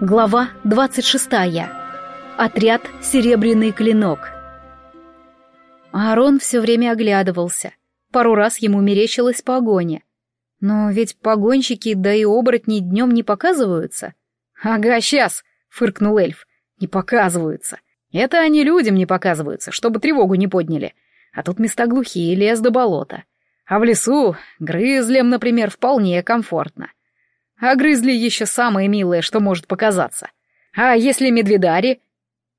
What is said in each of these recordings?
Глава 26. Отряд «Серебряный клинок». Аарон все время оглядывался. Пару раз ему мерещилась погоня. Но ведь погонщики, да и оборотни днем не показываются. «Ага, сейчас!» — фыркнул эльф. «Не показываются. Это они людям не показываются, чтобы тревогу не подняли. А тут места глухие, лес до болота. А в лесу грызлям, например, вполне комфортно. А грызли еще самое милое, что может показаться. А если медведари?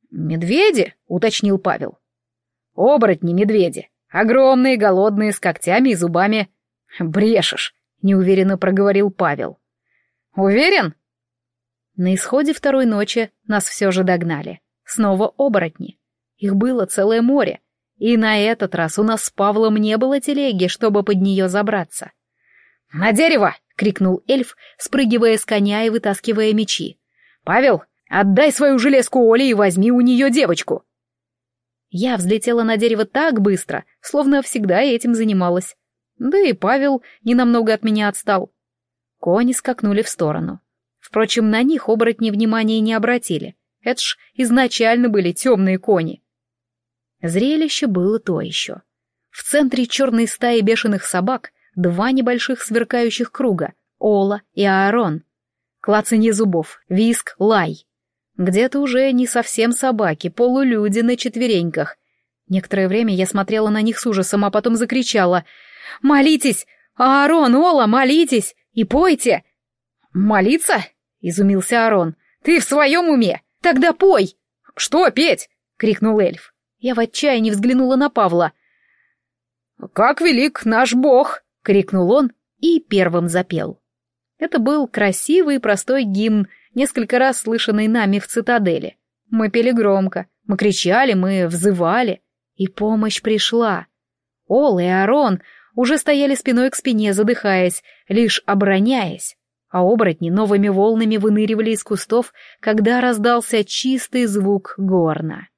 Медведи, уточнил Павел. Оборотни медведи. Огромные, голодные, с когтями и зубами. Брешешь, неуверенно проговорил Павел. Уверен? На исходе второй ночи нас все же догнали. Снова оборотни. Их было целое море. И на этот раз у нас с Павлом не было телеги, чтобы под нее забраться. «На дерево!» — крикнул эльф, спрыгивая с коня и вытаскивая мечи. «Павел, отдай свою железку Оле и возьми у нее девочку!» Я взлетела на дерево так быстро, словно всегда этим занималась. Да и Павел ненамного от меня отстал. Кони скакнули в сторону. Впрочем, на них оборотни внимания не обратили. Это ж изначально были темные кони. Зрелище было то еще. В центре черной стаи бешеных собак два небольших сверкающих круга — Ола и Аарон. Клацанье зубов, виск, лай. Где-то уже не совсем собаки, полулюди на четвереньках. Некоторое время я смотрела на них с ужасом, а потом закричала «Молитесь! Аарон, Ола, молитесь! И пойте!» «Молиться?» — изумился Аарон. «Ты в своем уме? Тогда пой!» «Что петь?» — крикнул эльф. Я в отчаянии взглянула на Павла. «Как велик наш бог!» — крикнул он и первым запел. Это был красивый и простой гимн, несколько раз слышанный нами в цитадели. Мы пели громко, мы кричали, мы взывали, и помощь пришла. Ол и Арон уже стояли спиной к спине, задыхаясь, лишь обороняясь, а оборотни новыми волнами выныривали из кустов, когда раздался чистый звук горна.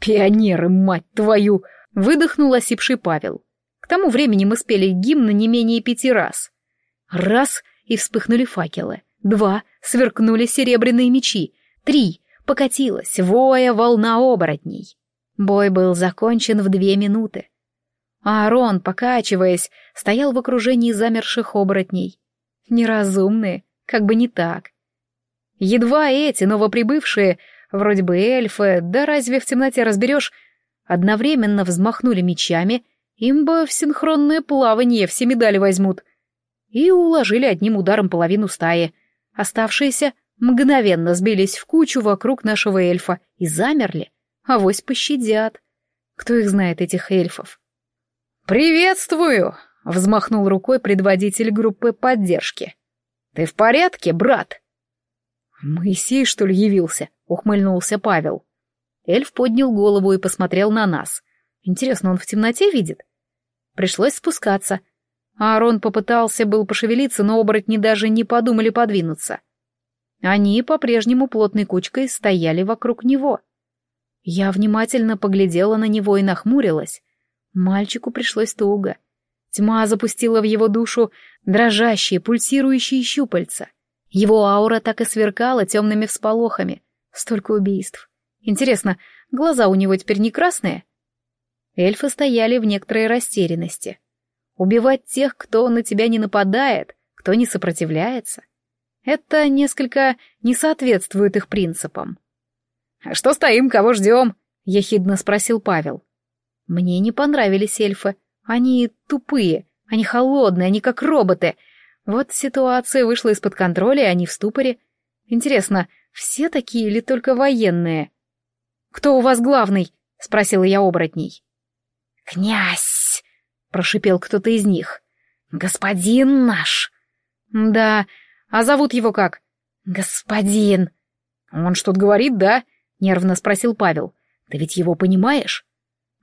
«Пионеры, мать твою!» — выдохнул осипший Павел. К тому времени мы спели гимн не менее пяти раз. Раз — и вспыхнули факелы. Два — сверкнули серебряные мечи. Три — покатилась, воя волна оборотней. Бой был закончен в две минуты. Аарон, покачиваясь, стоял в окружении замерших оборотней. Неразумные, как бы не так. Едва эти новоприбывшие, вроде бы эльфы, да разве в темноте разберешь, одновременно взмахнули мечами — им бы в синхронное плавание все медали возьмут. И уложили одним ударом половину стаи. Оставшиеся мгновенно сбились в кучу вокруг нашего эльфа и замерли. Авось пощадят. Кто их знает, этих эльфов? «Приветствую!» — взмахнул рукой предводитель группы поддержки. «Ты в порядке, брат?» «Моисей, что ли, явился?» — ухмыльнулся Павел. Эльф поднял голову и посмотрел на нас. Интересно, он в темноте видит? Пришлось спускаться. Аарон попытался был пошевелиться, но оборотни даже не подумали подвинуться. Они по-прежнему плотной кучкой стояли вокруг него. Я внимательно поглядела на него и нахмурилась. Мальчику пришлось туго. Тьма запустила в его душу дрожащие, пульсирующие щупальца. Его аура так и сверкала темными всполохами. Столько убийств. Интересно, глаза у него теперь не красные? Эльфы стояли в некоторой растерянности. Убивать тех, кто на тебя не нападает, кто не сопротивляется. Это несколько не соответствует их принципам. «А что стоим, кого ждем?» — ехидно спросил Павел. Мне не понравились эльфы. Они тупые, они холодные, они как роботы. Вот ситуация вышла из-под контроля, и они в ступоре. Интересно, все такие или только военные? «Кто у вас главный?» — спросила я оборотней. «Князь!» — прошипел кто-то из них. «Господин наш!» «Да, а зовут его как?» «Господин!» «Он что-то говорит, да?» — нервно спросил Павел. «Ты ведь его понимаешь?»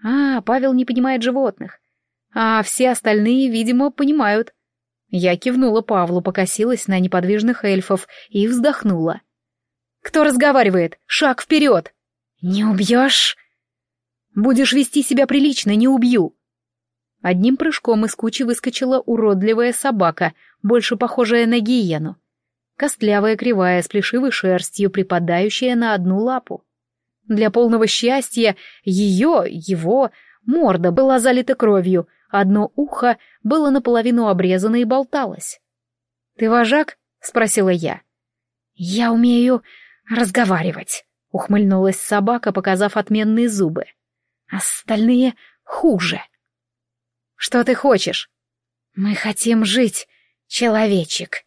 «А, Павел не понимает животных. А все остальные, видимо, понимают». Я кивнула Павлу, покосилась на неподвижных эльфов и вздохнула. «Кто разговаривает? Шаг вперед!» «Не убьешь?» Будешь вести себя прилично, не убью!» Одним прыжком из кучи выскочила уродливая собака, больше похожая на гиену. костлявая кривая с плешивой шерстью, припадающая на одну лапу. Для полного счастья ее, его, морда была залита кровью, одно ухо было наполовину обрезано и болталось. «Ты вожак?» — спросила я. «Я умею разговаривать», — ухмыльнулась собака, показав отменные зубы. «Остальные хуже». «Что ты хочешь?» «Мы хотим жить, человечек.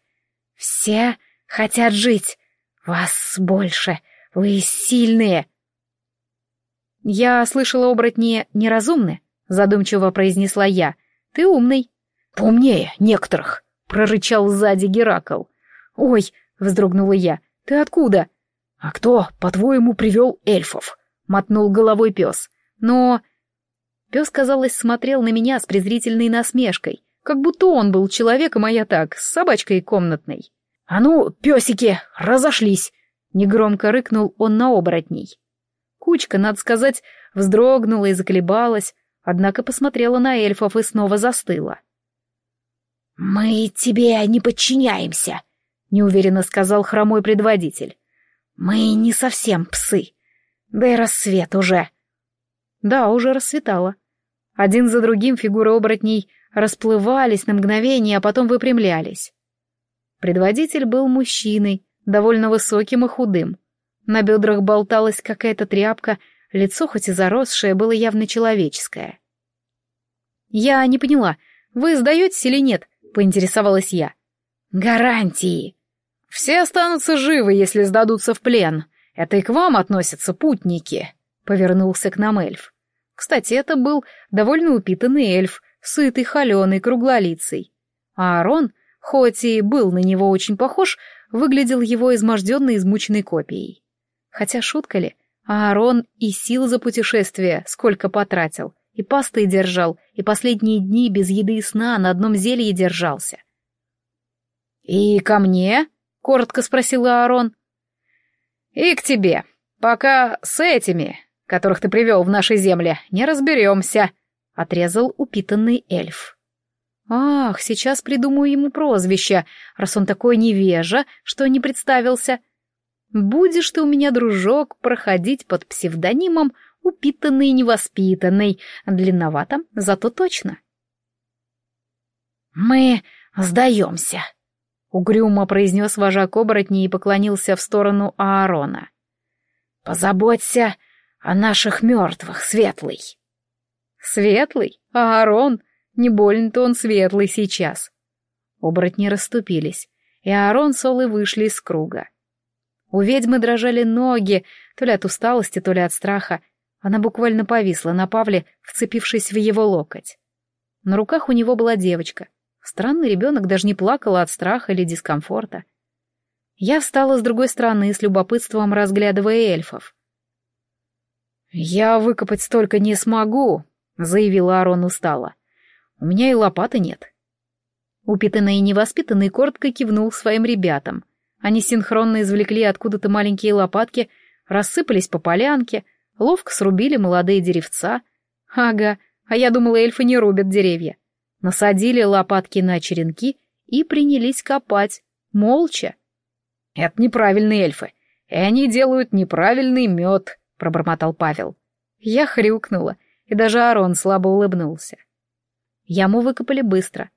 Все хотят жить. Вас больше. Вы сильные». «Я слышала, оборотни неразумны», — задумчиво произнесла я. «Ты умный». «Поумнее некоторых», — прорычал сзади Геракл. «Ой», — вздрогнула я, — «ты откуда?» «А кто, по-твоему, привел эльфов?» — мотнул головой пес. «Но...» Пес, казалось, смотрел на меня с презрительной насмешкой, как будто он был человеком, а я так, с собачкой комнатной. «А ну, песики, разошлись!» — негромко рыкнул он на оборотней. Кучка, надо сказать, вздрогнула и заколебалась, однако посмотрела на эльфов и снова застыла. «Мы тебе не подчиняемся», — неуверенно сказал хромой предводитель. «Мы не совсем псы. Да и рассвет уже». Да, уже рассветало. Один за другим фигуры оборотней расплывались на мгновение, а потом выпрямлялись. Предводитель был мужчиной, довольно высоким и худым. На бедрах болталась какая-то тряпка, лицо хоть и заросшее, было явно человеческое. «Я не поняла, вы сдаетесь или нет?» — поинтересовалась я. «Гарантии!» «Все останутся живы, если сдадутся в плен. Это и к вам относятся путники», — повернулся к нам эльф. Кстати, это был довольно упитанный эльф, сытый, холеный, круглолицый. А Аарон, хоть и был на него очень похож, выглядел его изможденной, измученной копией. Хотя шутка ли, Аарон и сил за путешествие сколько потратил, и пастой держал, и последние дни без еды и сна на одном зелье держался. «И ко мне?» — коротко спросил Аарон. «И к тебе. Пока с этими, которых ты привел в наши земли, не разберемся», — отрезал упитанный эльф. «Ах, сейчас придумаю ему прозвище, раз он такой невежа, что не представился. Будешь ты у меня, дружок, проходить под псевдонимом упитанный невоспитанный, длинновато, зато точно. «Мы сдаемся», — угрюмо произнес вожак оборотней и поклонился в сторону Аарона. «Позаботься о наших мертвых, Светлый». «Светлый? Аарон? Не больно-то он светлый сейчас». Оборотни расступились, и Аарон с Олой вышли из круга. У ведьмы дрожали ноги, то ли от усталости, то ли от страха. Она буквально повисла на Павле, вцепившись в его локоть. На руках у него была девочка. Странный ребенок даже не плакал от страха или дискомфорта. Я встала с другой стороны, с любопытством разглядывая эльфов. «Я выкопать столько не смогу», — заявила Арон устало. «У меня и лопаты нет». Упитанный и невоспитанный коротко кивнул своим ребятам — они синхронно извлекли откуда-то маленькие лопатки, рассыпались по полянке, ловко срубили молодые деревца. Ага, а я думала, эльфы не рубят деревья. Насадили лопатки на черенки и принялись копать, молча. «Это неправильные эльфы, и они делают неправильный мед», — пробормотал Павел. Я хрюкнула, и даже Арон слабо улыбнулся. Яму выкопали быстро.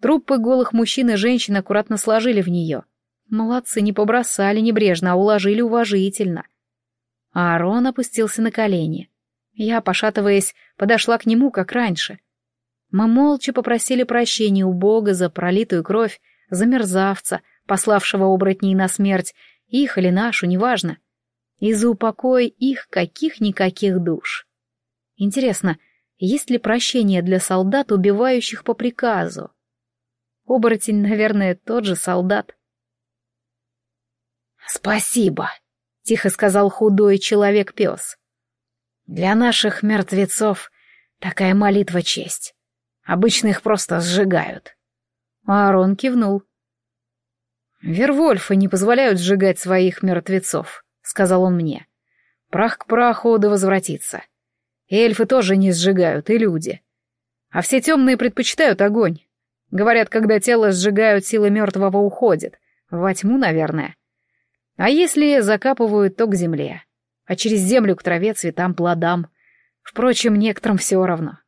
Трупы голых мужчин и женщин аккуратно сложили в нее — Молодцы, не побросали небрежно, а уложили уважительно. Аарон опустился на колени. Я, пошатываясь, подошла к нему, как раньше. Мы молча попросили прощения у Бога за пролитую кровь, за мерзавца, пославшего оборотней на смерть, их или нашу, неважно, и за упокой их каких-никаких душ. Интересно, есть ли прощение для солдат, убивающих по приказу? Оборотень, наверное, тот же солдат. «Спасибо», — тихо сказал худой человек-пес. «Для наших мертвецов такая молитва честь. Обычно их просто сжигают». Аарон кивнул. «Вервольфы не позволяют сжигать своих мертвецов», — сказал он мне. «Прах к праху да возвратится. Эльфы тоже не сжигают, и люди. А все темные предпочитают огонь. Говорят, когда тело сжигают, сила мертвого уходит, Во тьму, наверное. А если закапывают, то к земле. А через землю к траве, цветам, плодам. Впрочем, некоторым все равно.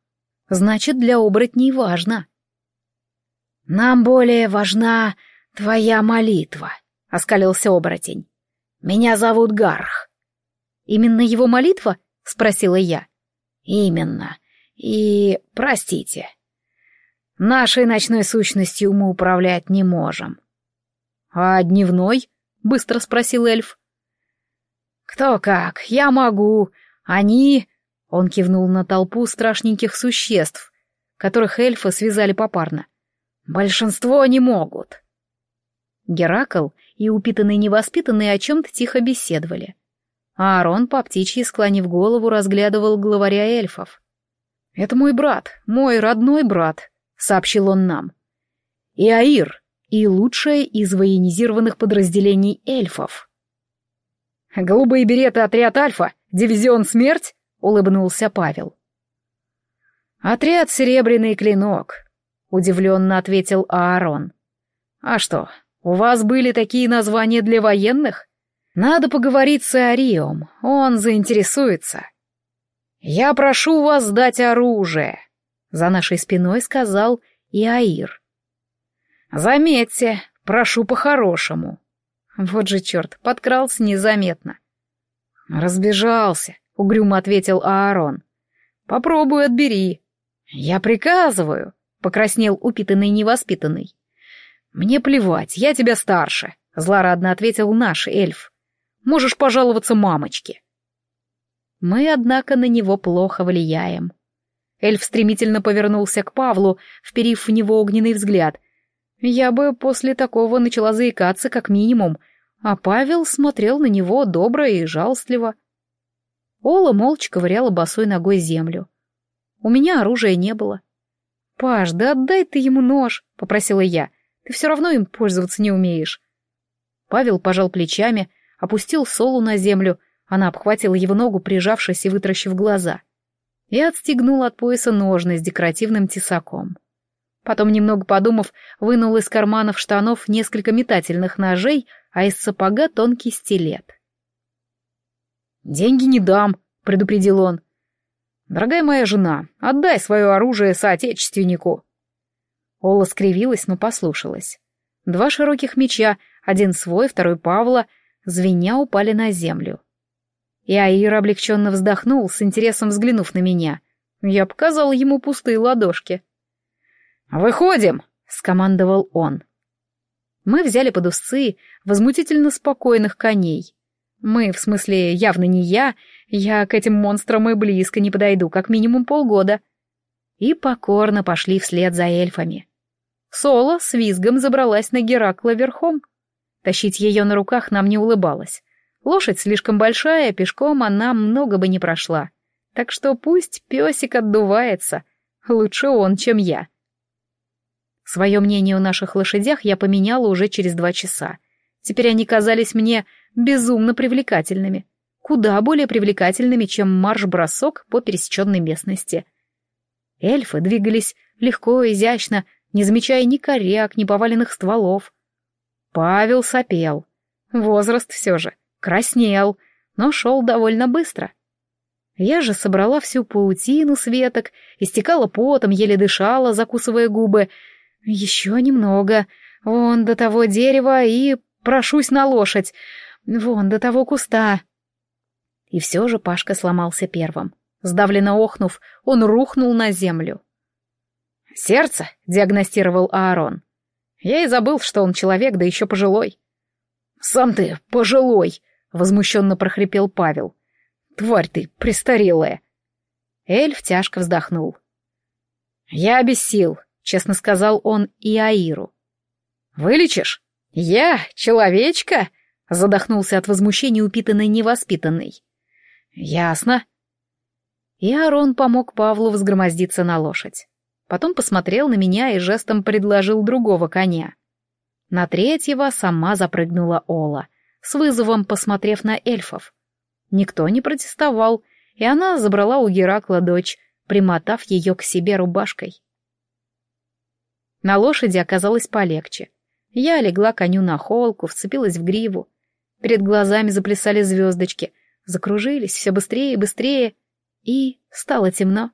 Значит, для оборотней важно. «Нам более важна твоя молитва», — оскалился оборотень. «Меня зовут Гарх». «Именно его молитва?» — спросила я. «Именно. И, простите, нашей ночной сущностью мы управлять не можем». «А дневной?» — быстро спросил эльф. «Кто как, я могу. Они...» — он кивнул на толпу страшненьких существ, которых эльфы связали попарно. «Большинство не могут». Геракл и упитанный невоспитанный о чем-то тихо беседовали. А Аарон по птичьи, склонив голову, разглядывал главаря эльфов. «Это мой брат, мой родной брат», — сообщил он нам. «И Аир, и лучшее из военизированных подразделений эльфов». «Голубые береты отряд Альфа, дивизион Смерть?» — улыбнулся Павел. «Отряд Серебряный Клинок», — удивленно ответил Аарон. «А что, у вас были такие названия для военных?» Надо поговорить с Ариом, он заинтересуется. Я прошу вас сдать оружие, за нашей спиной сказал Иаир. Заметьте, прошу по-хорошему. Вот же черт, подкрался незаметно. Разбежался, угрюмо ответил Аарон. Попробуй отбери. Я приказываю, покраснел упитанный невоспитанный. Мне плевать, я тебя старше, злорадно ответил наш эльф. Можешь пожаловаться мамочке. Мы, однако, на него плохо влияем. Эльф стремительно повернулся к Павлу, вперив в него огненный взгляд. Я бы после такого начала заикаться как минимум, а Павел смотрел на него добро и жалостливо. Ола молча ковыряла босой ногой землю. У меня оружия не было. «Паш, да отдай ты ему нож», — попросила я. «Ты все равно им пользоваться не умеешь». Павел пожал плечами, опустил Солу на землю, она обхватила его ногу, прижавшись и вытращив глаза, и отстегнула от пояса ножны с декоративным тесаком. Потом, немного подумав, вынул из карманов штанов несколько метательных ножей, а из сапога тонкий стилет. «Деньги не дам», — предупредил он. «Дорогая моя жена, отдай свое оружие соотечественнику». Ола скривилась, но послушалась. Два широких меча, один свой, второй Павла, звеня упали на землю. И Аир облегченно вздохнул, с интересом взглянув на меня. Я показал ему пустые ладошки. «Выходим!» — скомандовал он. Мы взяли под узцы возмутительно спокойных коней. Мы, в смысле, явно не я, я к этим монстрам и близко не подойду, как минимум полгода. И покорно пошли вслед за эльфами. Соло с визгом забралась на Геракла верхом. Тащить ее на руках нам не улыбалось. Лошадь слишком большая, пешком она много бы не прошла. Так что пусть песик отдувается. Лучше он, чем я. Свое мнение о наших лошадях я поменяла уже через два часа. Теперь они казались мне безумно привлекательными. Куда более привлекательными, чем марш-бросок по пересеченной местности. Эльфы двигались легко и изящно, не замечая ни коряк, ни поваленных стволов. Павел сопел. Возраст все же. Краснел, но шел довольно быстро. Я же собрала всю паутину с веток, истекала потом, еле дышала, закусывая губы. Еще немного. Вон до того дерева и прошусь на лошадь. Вон до того куста. И все же Пашка сломался первым. Сдавленно охнув, он рухнул на землю. «Сердце?» — диагностировал Аарон. Я и забыл, что он человек, да еще пожилой. «Сам ты пожилой!» — возмущенно прохрипел Павел. «Тварь ты, престарелая!» Эльф тяжко вздохнул. «Я без сил», — честно сказал он и Аиру. «Вылечишь? Я, человечка?» — задохнулся от возмущения упитанный невоспитанный. «Ясно». И Арон помог Павлу взгромоздиться на лошадь. Потом посмотрел на меня и жестом предложил другого коня. На третьего сама запрыгнула Ола, с вызовом посмотрев на эльфов. Никто не протестовал, и она забрала у Геракла дочь, примотав ее к себе рубашкой. На лошади оказалось полегче. Я легла коню на холку, вцепилась в гриву. Перед глазами заплясали звездочки, закружились все быстрее и быстрее, и стало темно.